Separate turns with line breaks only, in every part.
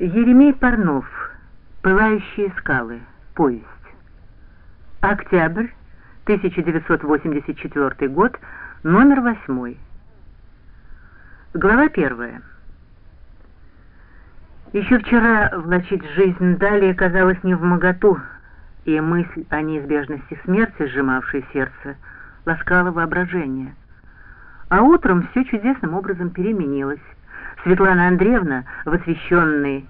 Еремей Парнов. Пылающие скалы. Повесть. Октябрь 1984 год. Номер восьмой. Глава первая. Еще вчера влачить жизнь далее казалось не в моготу, и мысль о неизбежности смерти, сжимавшей сердце, ласкала воображение. А утром все чудесным образом переменилось. Светлана Андреевна, в освещенной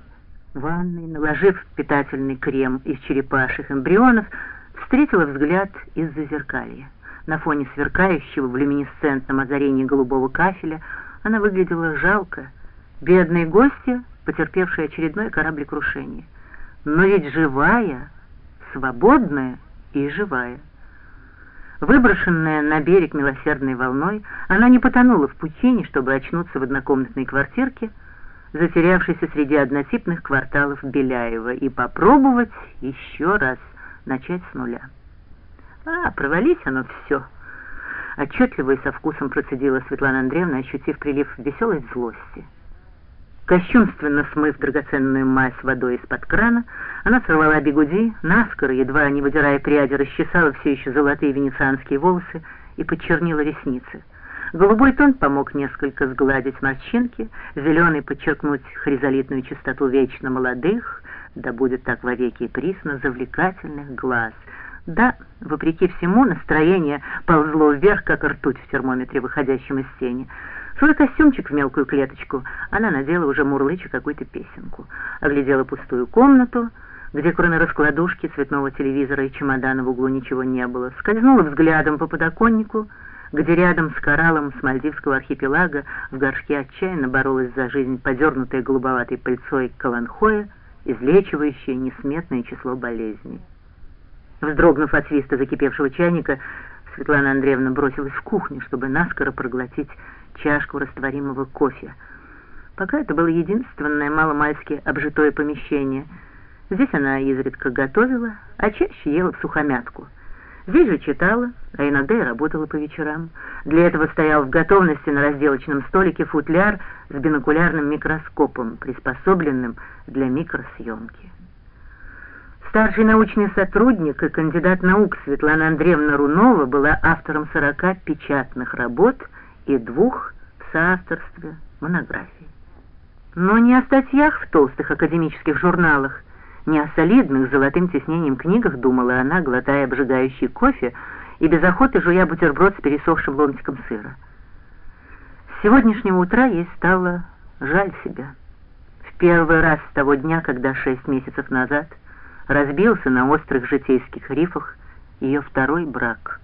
ванной, наложив питательный крем из черепашьих эмбрионов, встретила взгляд из-за зеркалья. На фоне сверкающего в люминесцентном озарении голубого кафеля она выглядела жалко, бедной гостья, потерпевшая очередное кораблекрушение. Но ведь живая, свободная и живая. Выброшенная на берег милосердной волной, она не потонула в пучине, чтобы очнуться в однокомнатной квартирке, затерявшейся среди однотипных кварталов Беляева, и попробовать еще раз начать с нуля. А, провались оно все. Отчетливо и со вкусом процедила Светлана Андреевна, ощутив прилив веселой злости. Кощунственно смыв драгоценную мазь водой из-под крана, она сорвала бигуди, наскоро, едва не выдирая пряди, расчесала все еще золотые венецианские волосы и подчернила ресницы. Голубой тон помог несколько сгладить морщинки, зеленый подчеркнуть хризолитную чистоту вечно молодых, да будет так вовеки и присно, завлекательных глаз. Да, вопреки всему, настроение ползло вверх, как ртуть в термометре, выходящем из тени. Свой костюмчик в мелкую клеточку она надела уже мурлыча какую-то песенку. Оглядела пустую комнату, где кроме раскладушки, цветного телевизора и чемодана в углу ничего не было. Скользнула взглядом по подоконнику, где рядом с кораллом с Мальдивского архипелага в горшке отчаянно боролась за жизнь подернутая голубоватой пыльцой каланхоя, излечивающая несметное число болезней. Вздрогнув от свиста закипевшего чайника, Светлана Андреевна бросилась в кухню, чтобы наскоро проглотить чашку растворимого кофе. Пока это было единственное маломальски обжитое помещение. Здесь она изредка готовила, а чаще ела сухомятку. Здесь же читала, а иногда и работала по вечерам. Для этого стоял в готовности на разделочном столике футляр с бинокулярным микроскопом, приспособленным для микросъемки. Старший научный сотрудник и кандидат наук Светлана Андреевна Рунова была автором 40 печатных работ и двух в соавторстве монографий. Но не о статьях в толстых академических журналах, не о солидных золотым тиснением книгах думала она, глотая обжигающий кофе и без охоты жуя бутерброд с пересохшим ломтиком сыра. С сегодняшнего утра ей стало жаль себя. В первый раз с того дня, когда шесть месяцев назад разбился на острых житейских рифах ее второй брак —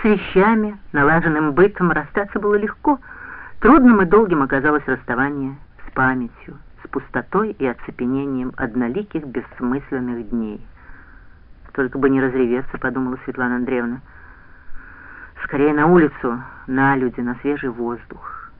с вещами, налаженным бытом расстаться было легко. Трудным и долгим оказалось расставание с памятью, с пустотой и оцепенением одноликих бессмысленных дней. Только бы не разреветься, подумала Светлана Андреевна. Скорее на улицу, на люди, на свежий воздух.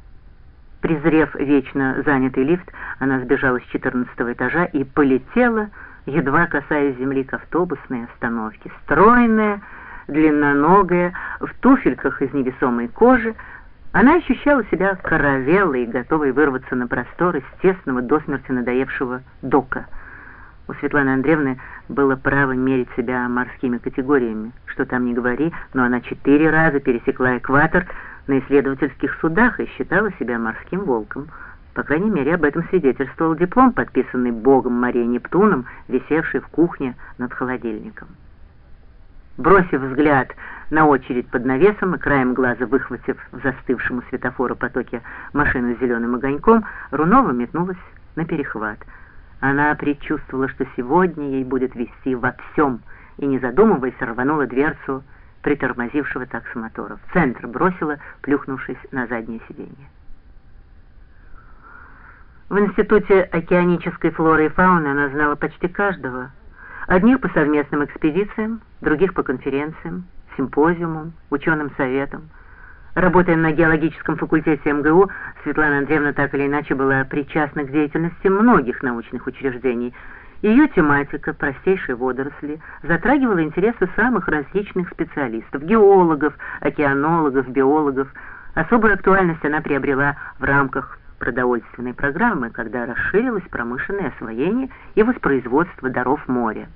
Презрев вечно занятый лифт, она сбежала с четырнадцатого этажа и полетела, едва касаясь земли к автобусной остановке. Стройная, длинноногая, в туфельках из невесомой кожи, она ощущала себя каравеллой, готовой вырваться на простор из тесного до смерти надоевшего дока. У Светланы Андреевны было право мерить себя морскими категориями. Что там не говори, но она четыре раза пересекла экватор на исследовательских судах и считала себя морским волком. По крайней мере, об этом свидетельствовал диплом, подписанный богом Марией Нептуном, висевший в кухне над холодильником. Бросив взгляд на очередь под навесом и краем глаза выхватив в застывшему светофору потоке машину с зеленым огоньком, Рунова метнулась на перехват. Она предчувствовала, что сегодня ей будет вести во всем, и, не задумываясь, рванула дверцу притормозившего таксомотора. В центр бросила, плюхнувшись на заднее сиденье. В Институте океанической флоры и фауны она знала почти каждого, Одних по совместным экспедициям, других по конференциям, симпозиумам, ученым советам. Работая на геологическом факультете МГУ, Светлана Андреевна так или иначе была причастна к деятельности многих научных учреждений. Ее тематика, простейшие водоросли, затрагивала интересы самых различных специалистов, геологов, океанологов, биологов. Особую актуальность она приобрела в рамках продовольственной программы, когда расширилось промышленное освоение и воспроизводство даров моря.